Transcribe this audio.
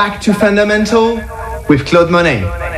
Back to Fundamental with Claude Monet.